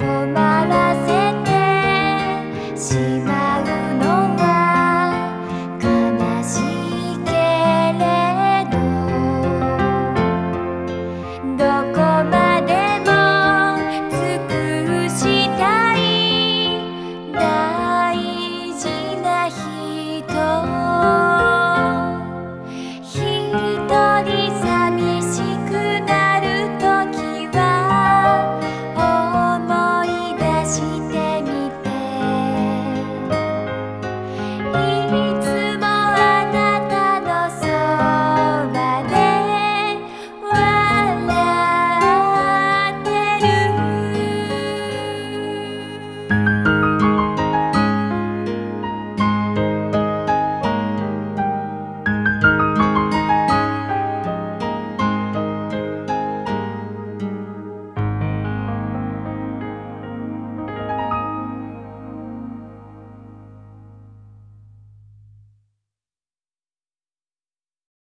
こま